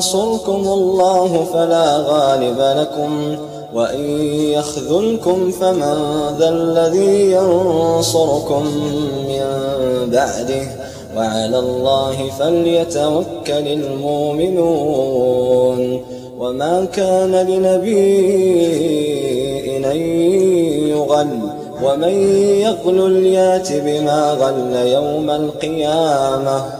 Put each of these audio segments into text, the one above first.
ينصركم الله فلا غالب لكم وإن يخذلكم فمن ذا الذي ينصركم من بعده وعلى الله فليتوكل المؤمنون وما كان لنبي أن يغل ومن يغل يات بما غل يوم القيامة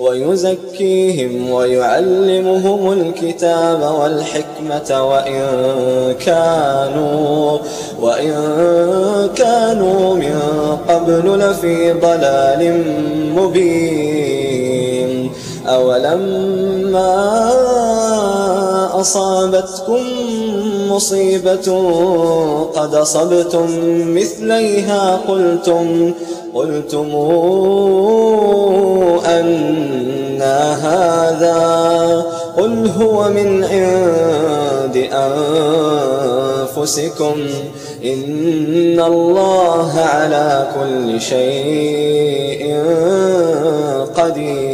ويزكيهم ويعلمهم الكتاب والحكمة وإن كانوا وإن كانوا من قبل لفي ضلال مبين. أولما أصابتكم مصيبة قد صبتم مثليها قلتم قلتم أن هذا قل هو من عند أنفسكم إن الله على كل شيء قدير.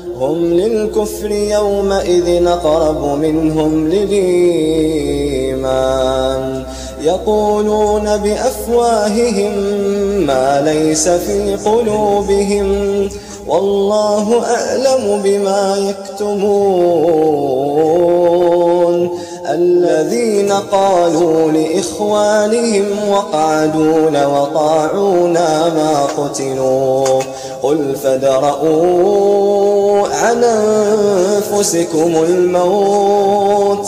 هم للكفر يومئذ أقرب منهم للإيمان. يقولون بأفواههم ما ليس في قلوبهم. والله أعلم بما يكتمون. الذين قالوا لإخوانهم وقعدون وطاعونا ما قتلوا. قل فادرءوا عن أنفسكم الموت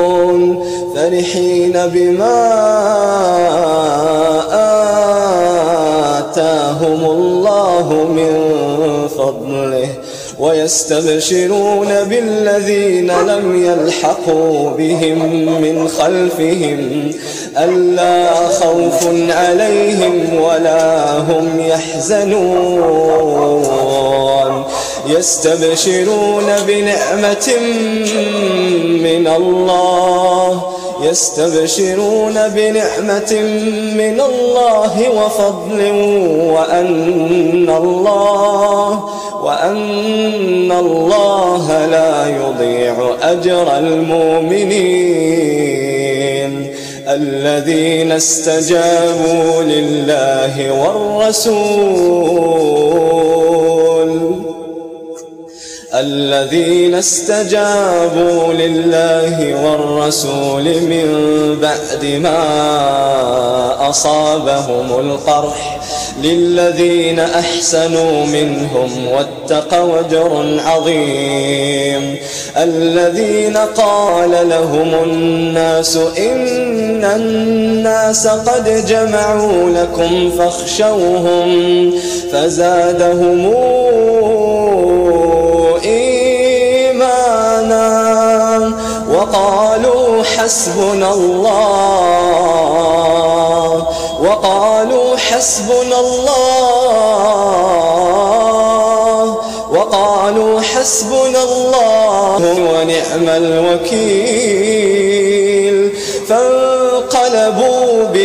فرحين بما آتاهم الله من فضله ويستبشرون بالذين لم يلحقوا بهم من خلفهم ألا خوف عليهم ولا هم يحزنون. يستبشرون بنعمة من الله يستبشرون بنعمة من الله وفضل وأن الله وأن الله لا يضيع أجر المؤمنين. الذين استجابوا لله والرسول الذين استجابوا لله والرسول من بعد ما أصابهم القرح للذين أحسنوا منهم واتقوا وجر عظيم. الذين قال لهم الناس إن الناس قد جمعوا لكم فاخشوهم فزادهم وقالوا حسبنا الله وقالوا حسبنا الله وقالوا حسبنا الله ونعم الوكيل. فانقلبوا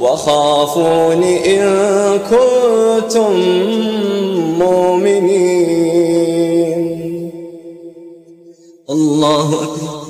وخافون إن كنتم مؤمنين. الله أكبر.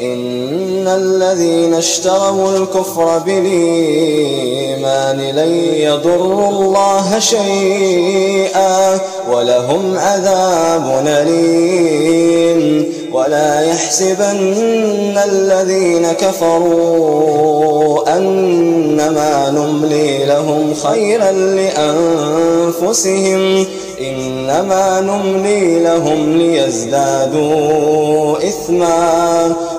إن الذين اشتروا الكفر بالإيمان لن يضروا الله شيئا ولهم عذاب أليم ولا يحسبن الذين كفروا أنما نملي لهم خيرا لأنفسهم إنما نملي لهم ليزدادوا إثما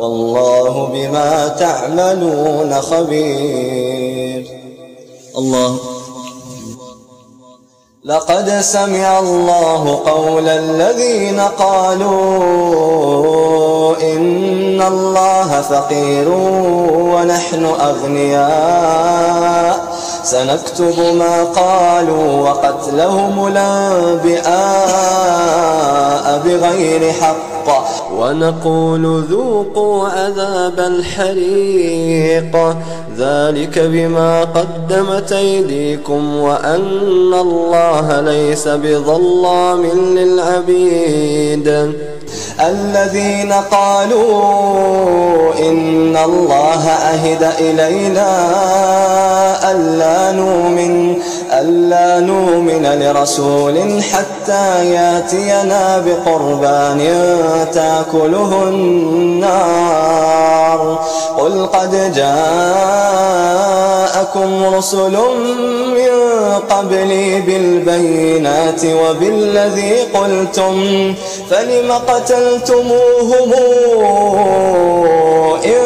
والله بما تعملون خبير. الله. لقد سمع الله قول الذين قالوا إن الله فقير ونحن أغنياء. سنكتب ما قالوا وقتلهم الأنبئاء بغير حق. ونقول ذوقوا عذاب الحريق. ذلك بما قدمت أيديكم وأن الله ليس بظلام للعبيد. الذين قالوا إن الله أهد إلينا ألا نؤمن ألا نؤمن لرسول حتى ياتينا بقربان تأكله النار. قل قد جاءكم رسل من قبلي بالبينات وبالذي قلتم فلم قتلتموهم إن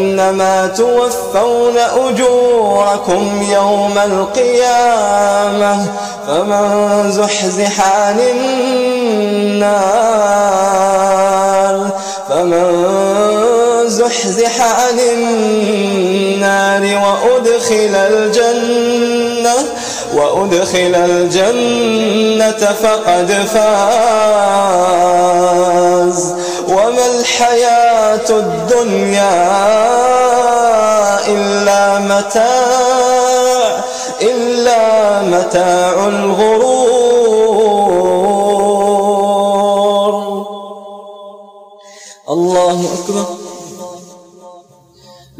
وإنما توفون أجوركم يوم القيامة فمن زحزح عن النار فمن زحزح عن النار وأدخل الجنة وأدخل الجنة فقد فاز وما الحياة الدنيا إلا متاع إلا متاع الغرور.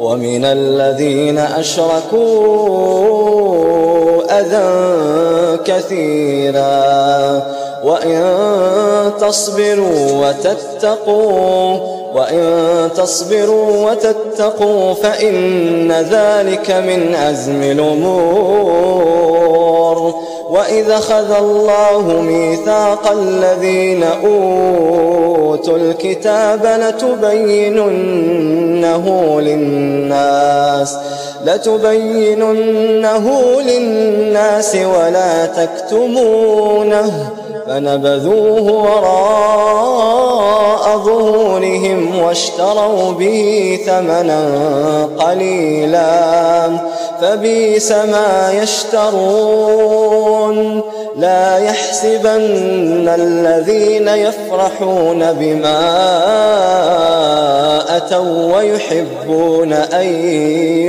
ومن الذين أشركوا أذى كثيرا. وإن تصبروا وتتقوا وإن تصبروا وتتقوا فإن ذلك من عزم الأمور. وإذا خذ الله ميثاق الذين أوتوا الكتاب لتبيننه للناس لتبيننه للناس ولا تكتمونه فنبذوه وراء ظهورهم واشتروا به ثمنا قليلا فبيس ما يشترون لا يحسبن الذين يفرحون بما أتوا ويحبون أن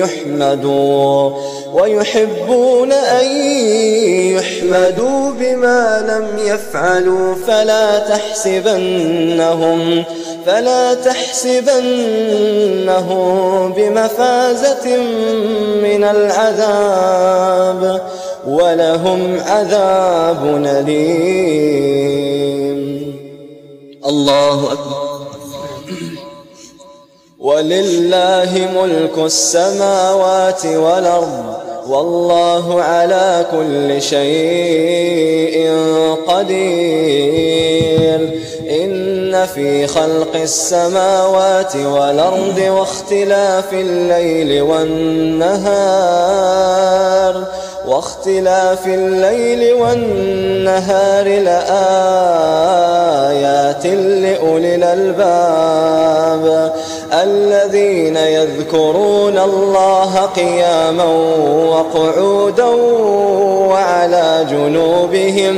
يحمدوا ويحبون أن يحمدوا بما لم يفعلوا. فلا تحسبنهم فلا تحسبنهم بمفازة من العذاب. ولهم عذاب أليم. الله أكبر. ولله ملك السماوات والأرض والله على كل شيء قدير. إن في خلق السماوات والأرض واختلاف الليل والنهار. واختلاف الليل والنهار لآيات لأولي الألباب. الذين يذكرون الله قياما وقعودا وعلى جنوبهم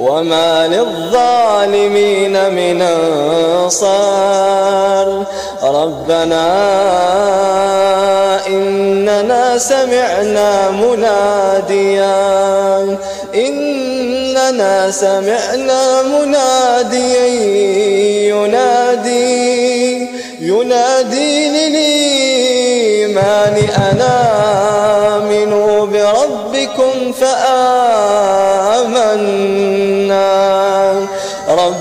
وما للظالمين من أنصار. ربنا إننا سمعنا مناديا. إننا سمعنا مناديا ينادي ينادي للإيمان أنا آمنوا بربكم فآمنا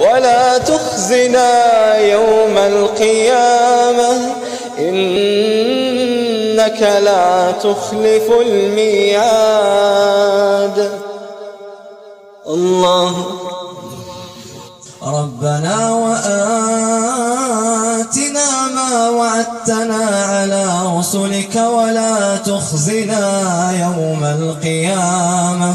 ولا تخزنا يوم القيامة. إنك لا تخلف الميعاد. الله ربنا وآتنا ما وعدتنا على رسلك ولا تخزنا يوم القيامة.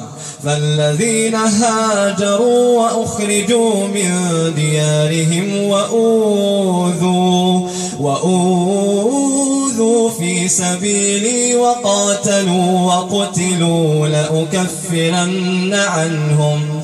فالذين هاجروا وأخرجوا من ديارهم وأوذوا وأوذوا في سبيلي وقاتلوا وقتلوا لأكفرن عنهم.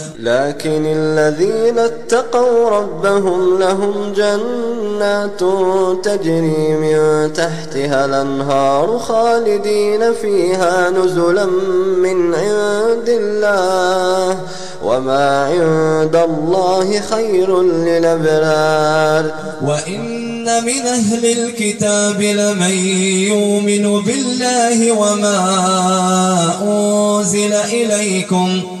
لكن الذين اتقوا ربهم لهم جنات تجري من تحتها الأنهار خالدين فيها نزلا من عند الله وما عند الله خير للأبرار. وإن من أهل الكتاب لمن يؤمن بالله وما أنزل إليكم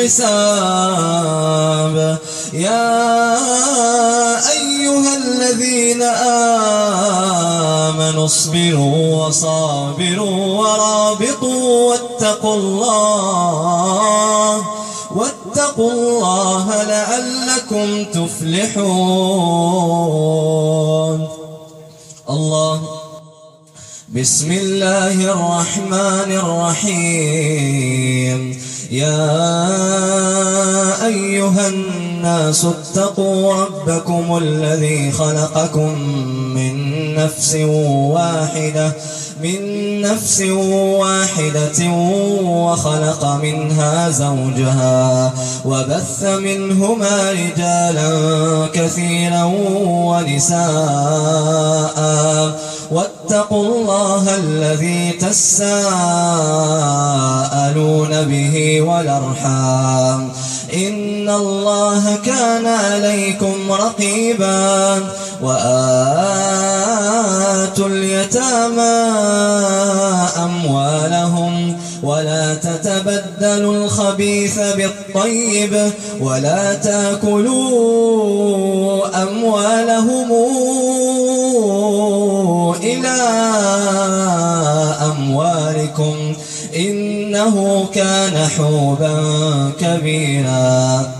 الحساب. يا أيها الذين آمنوا اصبروا وصابروا ورابطوا واتقوا الله واتقوا الله لعلكم تفلحون. الله. بسم الله الرحمن الرحيم. يا أيها الناس اتقوا ربكم الذي خلقكم من نفس واحدة من نفس واحدة وخلق منها زوجها وبث منهما رجالا كثيرا ونساء. واتقوا الله الذي تساءلون به والأرحام. إن الله كان عليكم رقيبا. وآتوا اليتامى أموالهم. ولا تتبدلوا تبدلوا الخبيث بالطيب. ولا تأكلوا أموالهم. إلى أموالكم إنه كان حوبا كبيرا.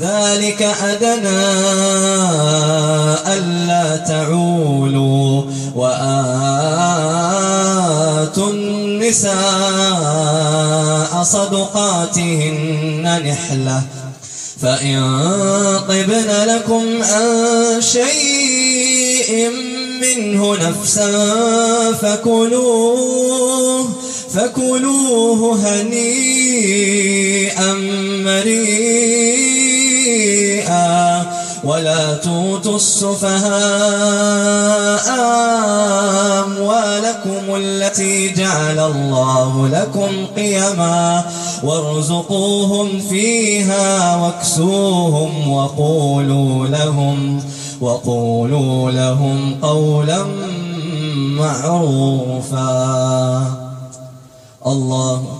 ذلك أدنى ألا تعولوا وآتوا النساء صدقاتهن نحلة فإن طبن لكم عن شيء منه نفسا فكلوه فكلوه هنيئا مريئا ولا توتوا السفهاء أموالكم التي جعل الله لكم قيما وارزقوهم فيها واكسوهم وقولوا لهم وقولوا لهم قولا معروفا. الله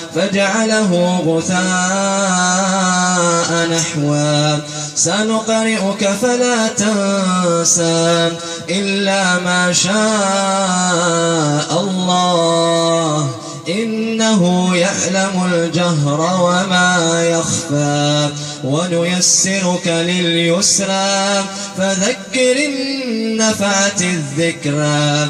فجعله غثاء نحوا. سنقرئك فلا تنسى إلا ما شاء الله. إنه يعلم الجهر وما يخفى. ونيسرك لليسرى. فذكر النفعة الذكرى.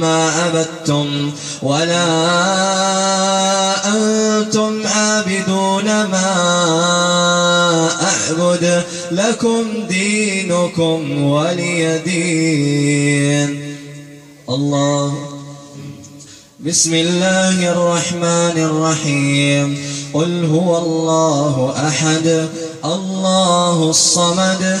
ما عبدتم ولا أنتم عابدون ما أعبد لكم دينكم ولي دين. الله. بسم الله الرحمن الرحيم. قل هو الله أحد. الله الصمد.